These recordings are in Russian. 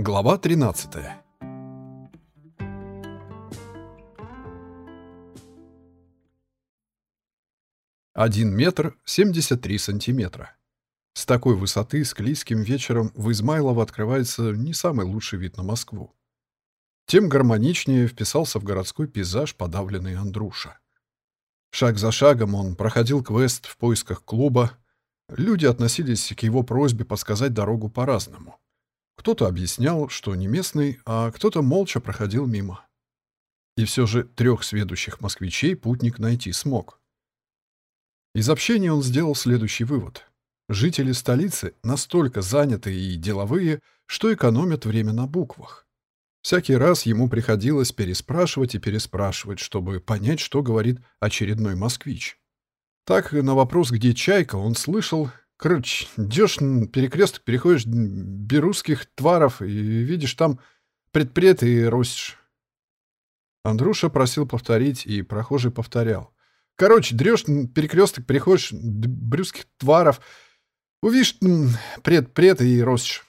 Глава 13 Один метр семьдесят три сантиметра. С такой высоты склизким вечером в Измайлово открывается не самый лучший вид на Москву. Тем гармоничнее вписался в городской пейзаж подавленный Андруша. Шаг за шагом он проходил квест в поисках клуба. Люди относились к его просьбе подсказать дорогу по-разному. Кто-то объяснял, что не местный, а кто-то молча проходил мимо. И все же трех сведущих москвичей путник найти смог. Из общения он сделал следующий вывод. Жители столицы настолько заняты и деловые, что экономят время на буквах. Всякий раз ему приходилось переспрашивать и переспрашивать, чтобы понять, что говорит очередной москвич. Так, на вопрос, где чайка, он слышал Короче, идешь перекресток, переходишь берузских тваров и видишь там предпред и ростишь. Андрюша просил повторить, и прохожий повторял. Короче, дрешь перекресток, переходишь брюских тваров, увидишь пред-пред и ростишь.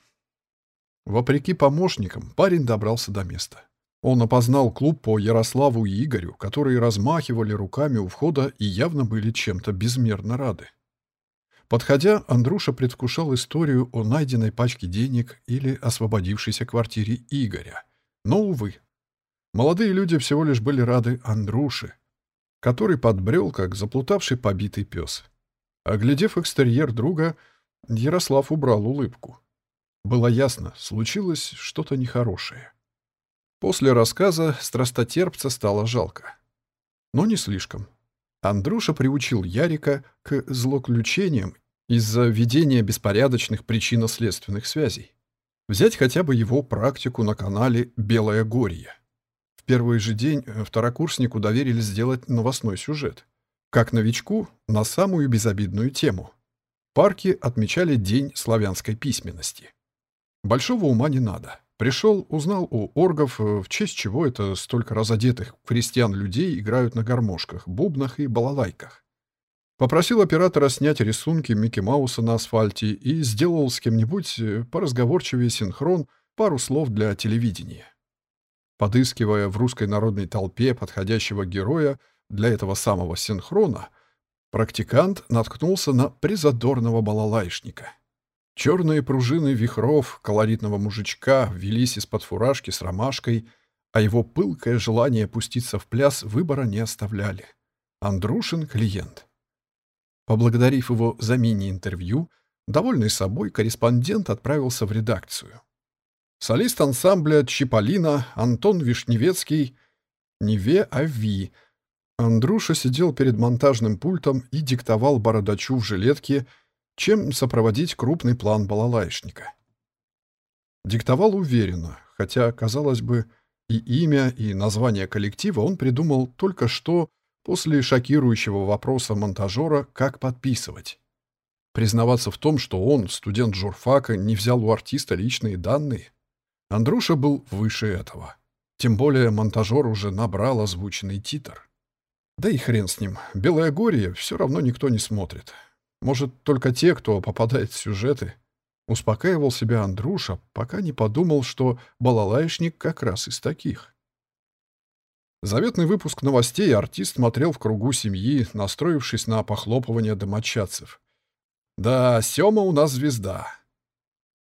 Вопреки помощникам, парень добрался до места. Он опознал клуб по Ярославу и Игорю, которые размахивали руками у входа и явно были чем-то безмерно рады. Подходя, Андруша предвкушал историю о найденной пачке денег или освободившейся квартире Игоря. Но, увы, молодые люди всего лишь были рады Андруше, который подбрел, как заплутавший побитый пес. Оглядев экстерьер друга, Ярослав убрал улыбку. Было ясно, случилось что-то нехорошее. После рассказа страстотерпца стало жалко. Но не слишком. Андруша приучил Ярика к злоключениям из-за ведения беспорядочных причинно-следственных связей. Взять хотя бы его практику на канале «Белое горье». В первый же день э, второкурснику доверили сделать новостной сюжет. Как новичку на самую безобидную тему. Парки отмечали День славянской письменности. Большого ума не надо. Пришел, узнал у оргов, э, в честь чего это столько разодетых крестьян людей играют на гармошках, бубнах и балалайках. Попросил оператора снять рисунки Микки Мауса на асфальте и сделал с кем-нибудь э, поразговорчивее синхрон пару слов для телевидения. Подыскивая в русской народной толпе подходящего героя для этого самого синхрона, практикант наткнулся на призадорного балалайшника — Черные пружины вихров колоритного мужичка велись из-под фуражки с ромашкой, а его пылкое желание пуститься в пляс выбора не оставляли. Андрушин — клиент. Поблагодарив его за мини-интервью, довольный собой, корреспондент отправился в редакцию. Солист ансамбля «Чиполлино» Антон Вишневецкий, Неве Ави. Андруша сидел перед монтажным пультом и диктовал бородачу в жилетке — чем сопроводить крупный план балалайшника. Диктовал уверенно, хотя, казалось бы, и имя, и название коллектива он придумал только что после шокирующего вопроса монтажера «как подписывать?». Признаваться в том, что он, студент журфака, не взял у артиста личные данные. Андруша был выше этого. Тем более монтажер уже набрал озвученный титр. Да и хрен с ним. «Белое горе» все равно никто не смотрит. Может, только те, кто попадает в сюжеты. Успокаивал себя Андруша, пока не подумал, что балалайшник как раз из таких. Заветный выпуск новостей артист смотрел в кругу семьи, настроившись на похлопывание домочадцев. «Да, Сёма у нас звезда».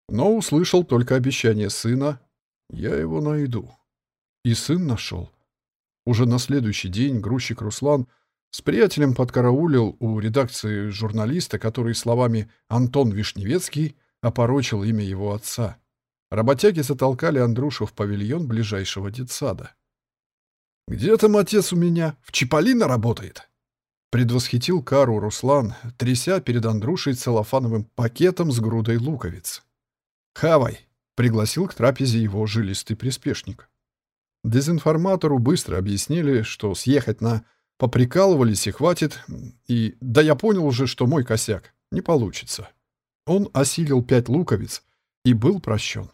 Но услышал только обещание сына «Я его найду». И сын нашел. Уже на следующий день грузчик Руслан с приятелем подкараулил у редакции журналиста, который словами «Антон Вишневецкий» опорочил имя его отца. Работяги затолкали Андрюшу в павильон ближайшего детсада. «Где там отец у меня? В Чиполлино работает?» Предвосхитил кару Руслан, тряся перед Андрушей целлофановым пакетом с грудой луковиц. «Хавай!» — пригласил к трапезе его жилистый приспешник. Дезинформатору быстро объяснили, что съехать на Поприкалывались и хватит, и да я понял уже, что мой косяк. Не получится. Он осилил пять луковиц и был прощен.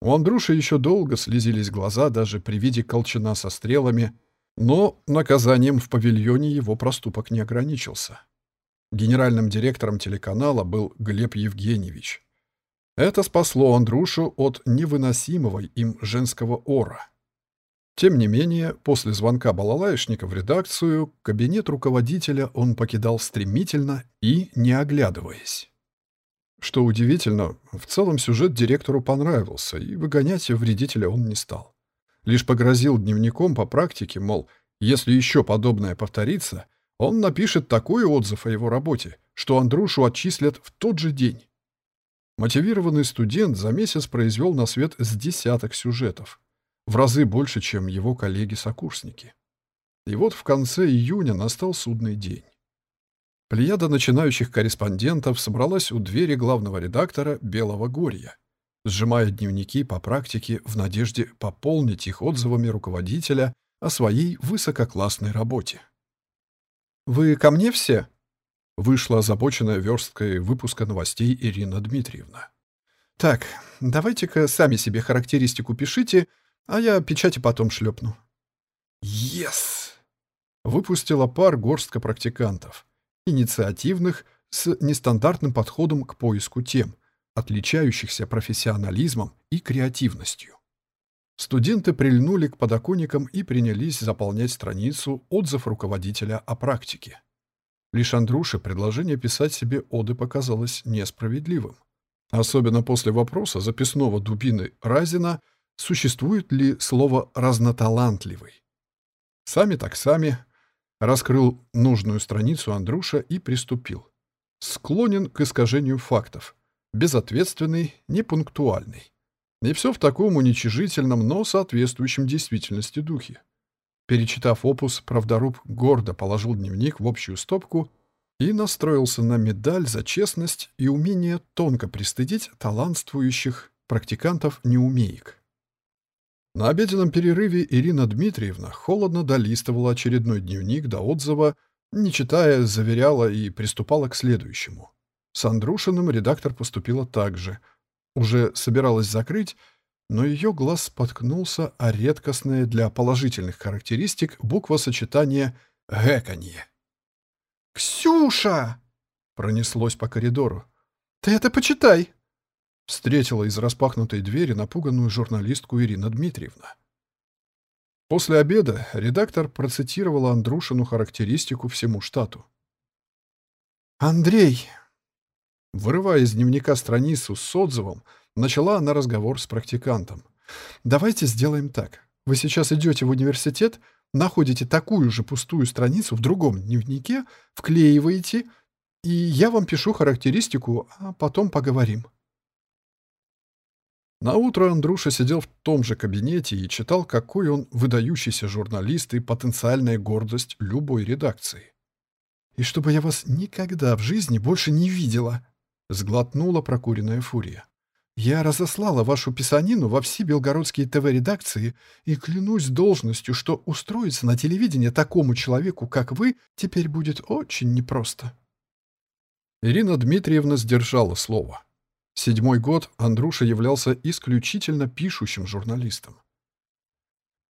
У Андруши еще долго слезились глаза даже при виде колчана со стрелами, но наказанием в павильоне его проступок не ограничился. Генеральным директором телеканала был Глеб Евгеньевич. Это спасло Андрушу от невыносимого им женского ора. Тем не менее, после звонка балалаишника в редакцию, кабинет руководителя он покидал стремительно и не оглядываясь. Что удивительно, в целом сюжет директору понравился, и выгонять вредителя он не стал. Лишь погрозил дневником по практике, мол, если еще подобное повторится, он напишет такой отзыв о его работе, что Андрушу отчислят в тот же день. Мотивированный студент за месяц произвел на свет с десяток сюжетов, в разы больше, чем его коллеги-сокурсники. И вот в конце июня настал судный день. Плеяда начинающих корреспондентов собралась у двери главного редактора «Белого горья», сжимая дневники по практике в надежде пополнить их отзывами руководителя о своей высококлассной работе. «Вы ко мне все?» Вышла озабоченная версткой выпуска новостей Ирина Дмитриевна. «Так, давайте-ка сами себе характеристику пишите, а я печати потом шлепну». «Ес!» Выпустила пар горстка практикантов инициативных, с нестандартным подходом к поиску тем, отличающихся профессионализмом и креативностью. Студенты прильнули к подоконникам и принялись заполнять страницу отзыв руководителя о практике. Лишь Андрюше предложение писать себе оды показалось несправедливым. Особенно после вопроса записного дубины Разина, существует ли слово «разноталантливый». Сами так сами, Раскрыл нужную страницу Андруша и приступил. Склонен к искажению фактов. Безответственный, непунктуальный. И все в таком уничижительном, но соответствующем действительности духе. Перечитав опус, правдоруб гордо положил дневник в общую стопку и настроился на медаль за честность и умение тонко пристыдить талантствующих практикантов-неумеек. На обеденном перерыве Ирина Дмитриевна холодно долистывала очередной дневник до отзыва, не читая, заверяла и приступала к следующему. С Андрушиным редактор поступила так же. Уже собиралась закрыть, но ее глаз споткнулся о редкостное для положительных характеристик буквосочетание «гэканье». «Ксюша!» — пронеслось по коридору. «Ты это почитай!» Встретила из распахнутой двери напуганную журналистку Ирина Дмитриевна. После обеда редактор процитировала Андрушину характеристику всему штату. «Андрей!» Вырывая из дневника страницу с отзывом, начала она разговор с практикантом. «Давайте сделаем так. Вы сейчас идете в университет, находите такую же пустую страницу в другом дневнике, вклеиваете, и я вам пишу характеристику, а потом поговорим». На утро Андруша сидел в том же кабинете и читал, какой он выдающийся журналист и потенциальная гордость любой редакции. «И чтобы я вас никогда в жизни больше не видела!» — сглотнула прокуренная фурия. «Я разослала вашу писанину во все белгородские ТВ-редакции и клянусь должностью, что устроиться на телевидение такому человеку, как вы, теперь будет очень непросто». Ирина Дмитриевна сдержала слово. Седьмой год Андруша являлся исключительно пишущим журналистом.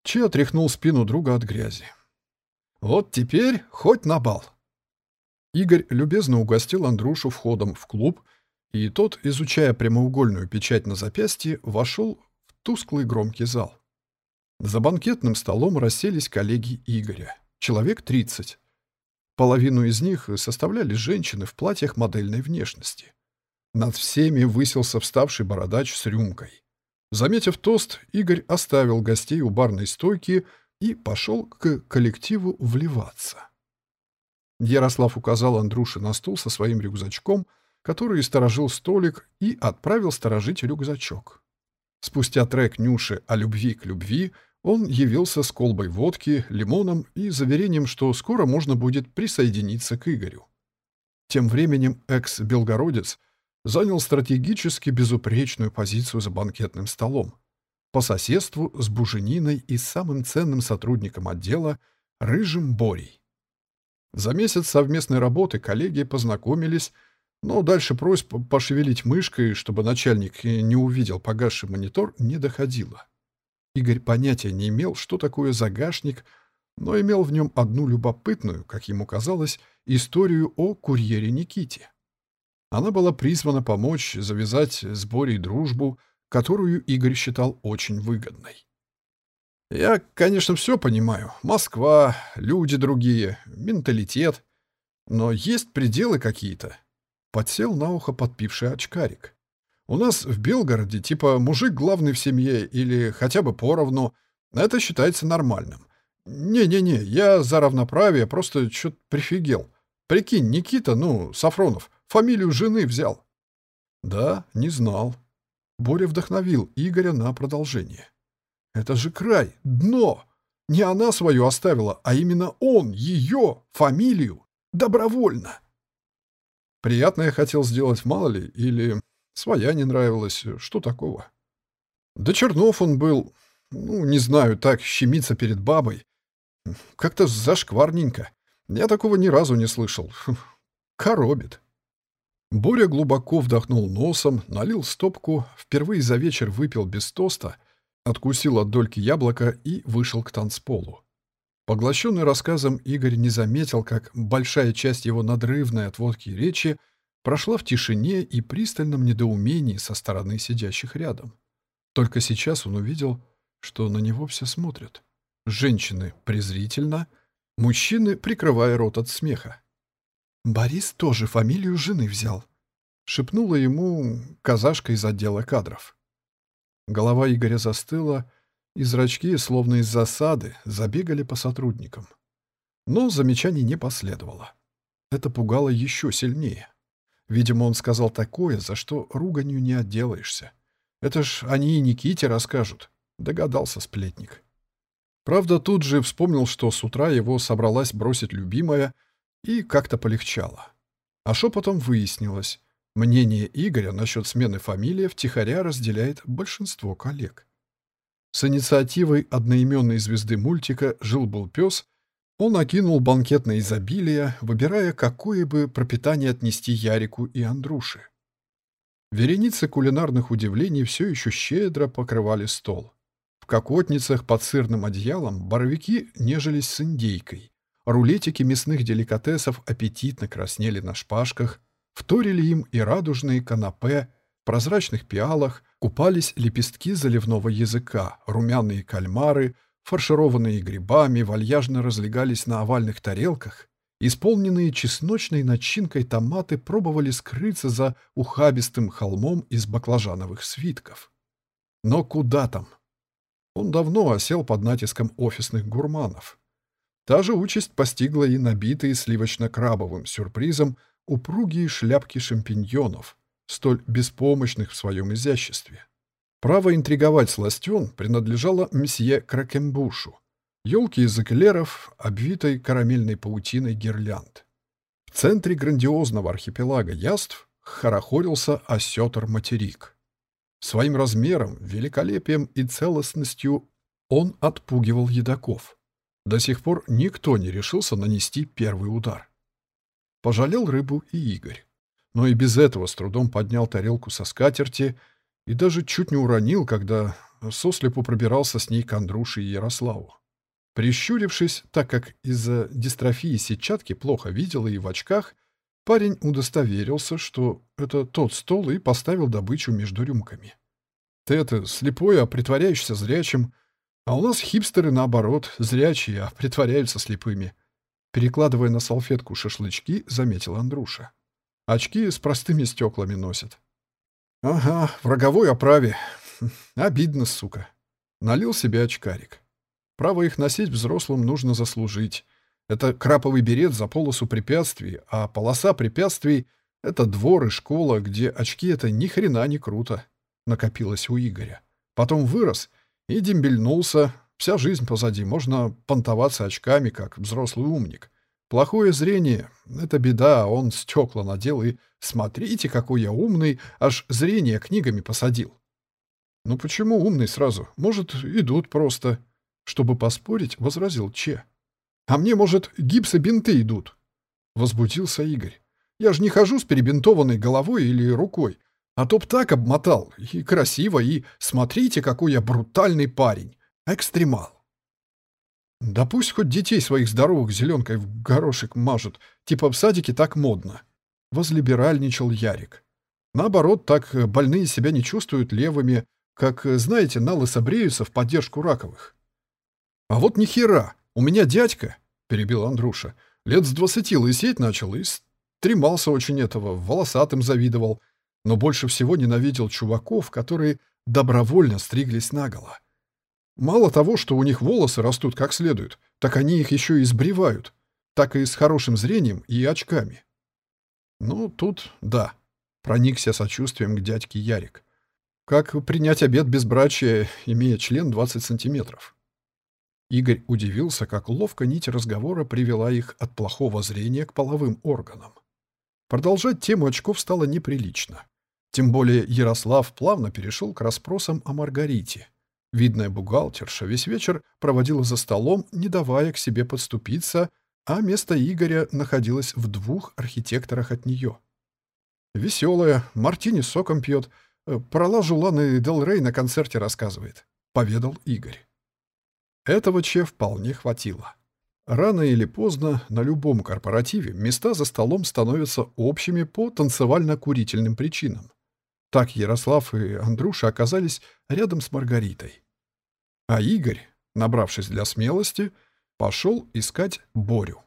Че отряхнул спину друга от грязи. «Вот теперь хоть на бал!» Игорь любезно угостил Андрушу входом в клуб, и тот, изучая прямоугольную печать на запястье, вошел в тусклый громкий зал. За банкетным столом расселись коллеги Игоря, человек 30. Половину из них составляли женщины в платьях модельной внешности. Над всеми высился вставший бородач с рюмкой. Заметив тост, Игорь оставил гостей у барной стойки и пошел к коллективу вливаться. Ярослав указал Андрюше на стул со своим рюкзачком, который сторожил столик, и отправил сторожить рюкзачок. Спустя трек Нюши о любви к любви он явился с колбой водки, лимоном и заверением, что скоро можно будет присоединиться к Игорю. Тем временем экс-белгородец занял стратегически безупречную позицию за банкетным столом, по соседству с Бужениной и самым ценным сотрудником отдела Рыжим Борей. За месяц совместной работы коллеги познакомились, но дальше просьб пошевелить мышкой, чтобы начальник не увидел погасший монитор, не доходило. Игорь понятия не имел, что такое загашник, но имел в нем одну любопытную, как ему казалось, историю о курьере Никите. Она была призвана помочь завязать с Борей дружбу, которую Игорь считал очень выгодной. «Я, конечно, все понимаю. Москва, люди другие, менталитет. Но есть пределы какие-то». Подсел на ухо подпивший очкарик. «У нас в Белгороде типа мужик главный в семье или хотя бы поровну. Это считается нормальным. Не-не-не, я за равноправие, просто что-то прифигел. Прикинь, Никита, ну, Сафронов, фамилию жены взял». «Да, не знал». Боря вдохновил Игоря на продолжение. «Это же край, дно! Не она свою оставила, а именно он, ее, фамилию, добровольно!» Приятно я хотел сделать, мало ли, или своя не нравилась, что такого? Да Чернов он был, ну, не знаю, так щемиться перед бабой. Как-то зашкварненько. Я такого ни разу не слышал. Коробит. Боря глубоко вдохнул носом, налил стопку, впервые за вечер выпил без тоста, откусил от дольки яблока и вышел к танцполу. Поглощенный рассказом, Игорь не заметил, как большая часть его надрывной от водки речи прошла в тишине и пристальном недоумении со стороны сидящих рядом. Только сейчас он увидел, что на него все смотрят. Женщины презрительно, мужчины прикрывая рот от смеха. «Борис тоже фамилию жены взял», — шепнула ему казашка из отдела кадров. Голова Игоря застыла, и зрачки, словно из засады, забегали по сотрудникам. Но замечаний не последовало. Это пугало еще сильнее. Видимо, он сказал такое, за что руганью не отделаешься. Это ж они и Никите расскажут, догадался сплетник. Правда, тут же вспомнил, что с утра его собралась бросить любимая, и как-то полегчало. А шепотом выяснилось, мнение Игоря насчет смены фамилии втихаря разделяет большинство коллег. С инициативой одноименной звезды мультика «Жил-был пес» он окинул банкетное изобилие, выбирая, какое бы пропитание отнести Ярику и Андруше. Вереницы кулинарных удивлений все еще щедро покрывали стол. В кокотницах под сырным одеялом боровики нежились с индейкой. Рулетики мясных деликатесов аппетитно краснели на шпажках, вторили им и радужные канапе в прозрачных пиалах, купались лепестки заливного языка, румяные кальмары, фаршированные грибами, вальяжно разлегались на овальных тарелках, исполненные чесночной начинкой томаты пробовали скрыться за ухабистым холмом из баклажановых свитков. Но куда там? Он давно осел под натиском офисных гурманов. Та же участь постигла и набитые сливочно-крабовым сюрпризом упругие шляпки шампиньонов, столь беспомощных в своем изяществе. Право интриговать сластен принадлежало месье Кракембушу, елки из эклеров, обвитой карамельной паутиной гирлянд. В центре грандиозного архипелага яств хорохорился осетр-материк. Своим размером, великолепием и целостностью он отпугивал едоков. До сих пор никто не решился нанести первый удар. Пожалел рыбу и Игорь но и без этого с трудом поднял тарелку со скатерти и даже чуть не уронил, когда сослепу пробирался с ней к Андрюше и Ярославу. Прищурившись, так как из-за дистрофии сетчатки плохо видел и в очках, парень удостоверился, что это тот стол и поставил добычу между рюмками. Ты это слепой, а притворяешься зрячим, а у нас хипстеры, наоборот, зрячие, а притворяются слепыми. Перекладывая на салфетку шашлычки, заметил Андруша. Очки с простыми стеклами носят. Ага, в роговой оправе. Обидно, сука. Налил себе очкарик. Право их носить взрослым нужно заслужить. Это краповый берет за полосу препятствий, а полоса препятствий — это двор и школа, где очки — это ни хрена не круто. Накопилось у Игоря. Потом вырос и дембельнулся. Вся жизнь позади. Можно понтоваться очками, как взрослый умник. Плохое зрение — это беда, он стекла надел и «смотрите, какой я умный, аж зрение книгами посадил». «Ну почему умный сразу? Может, идут просто?» Чтобы поспорить, возразил Че. «А мне, может, гипсы бинты идут?» Возбудился Игорь. «Я же не хожу с перебинтованной головой или рукой, а то б так обмотал, и красиво, и смотрите, какой я брутальный парень, экстремал». Да пусть хоть детей своих здоровых зеленкой в горошек мажут, типа в садике так модно. возлиберальничал Ярик. Наоборот, так больные себя не чувствуют левыми, как, знаете, на лысобреются в поддержку раковых. «А вот ни хера! У меня дядька!» — перебил Андруша. «Лет с двадцати лысеть начал и стремался очень этого, волосатым завидовал, но больше всего ненавидел чуваков, которые добровольно стриглись наголо. Мало того, что у них волосы растут как следует, так они их еще и сбривают, так и с хорошим зрением и очками. Ну, тут да, проникся сочувствием к дядьке Ярик. Как принять обед безбрачия, имея член 20 сантиметров? Игорь удивился, как ловко нить разговора привела их от плохого зрения к половым органам. Продолжать тему очков стало неприлично. Тем более Ярослав плавно перешел к расспросам о Маргарите. Видная бухгалтерша весь вечер проводила за столом, не давая к себе подступиться, а место Игоря находилось в двух архитекторах от нее. Веселая, мартини соком пьет, э, про Лажу Ланы Дел Рей на концерте рассказывает, — поведал Игорь. Этого Че вполне хватило. Рано или поздно на любом корпоративе места за столом становятся общими по танцевально-курительным причинам. Так Ярослав и Андруша оказались рядом с Маргаритой. А Игорь, набравшись для смелости, пошел искать Борю.